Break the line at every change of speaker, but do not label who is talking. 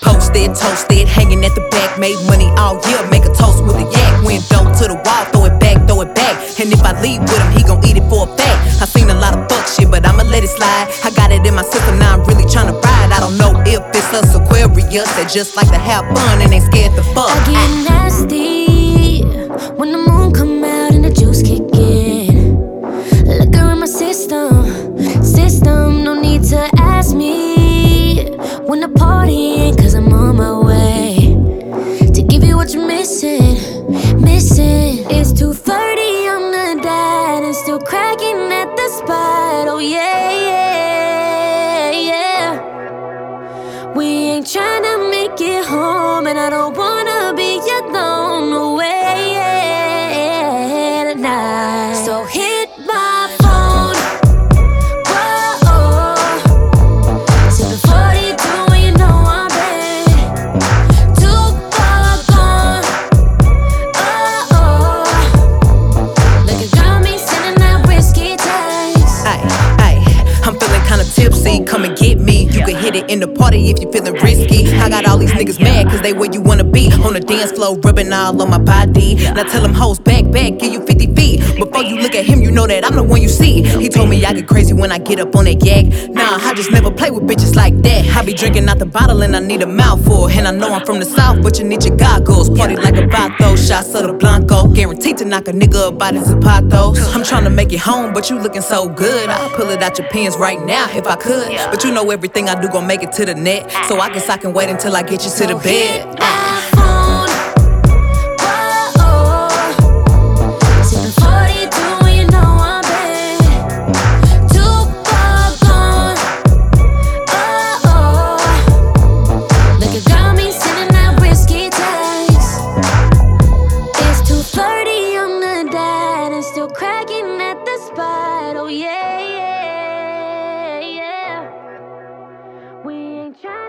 Posted, toasted, hanging at the back, made money all year, make a toast with a yak. Window to the wall, throw it back, throw it back. And if I leave with him, he gon' eat it for a fact. I seen a lot of fuck shit, but I'ma let it slide. I got it in my system, now I'm really tryna ride. I don't know if it's us Aquarius that just like to have fun and ain't scared to fuck.
I get nasty system, system. No need to ask me when the party cause I'm on my way to give you what you're missing, missing. It's 2:30 on the dot and still cracking at the spot. Oh yeah, yeah, yeah. We ain't tryna make it home, and I don't wanna
Come and get me. You can hit it in the party if you feeling risky. I got all these niggas mad cause they where you wanna be. On the dance floor, rubbing all on my body. Now tell them hoes back, back, give you 50 know that I'm the one you see. He told me I get crazy when I get up on that yak. Nah, I just never play with bitches like that. I be drinking out the bottle and I need a mouthful. And I know I'm from the south, but you need your goggles. Party like a vato, shots of the Blanco. Guaranteed to knock a nigga up by the zapatos. I'm trying to make it home, but you looking so good. I'll pull it out your pants right now if I could. But you know everything I do gon' make it to the net. So I guess I can wait until I get you to the bed.
My only trying.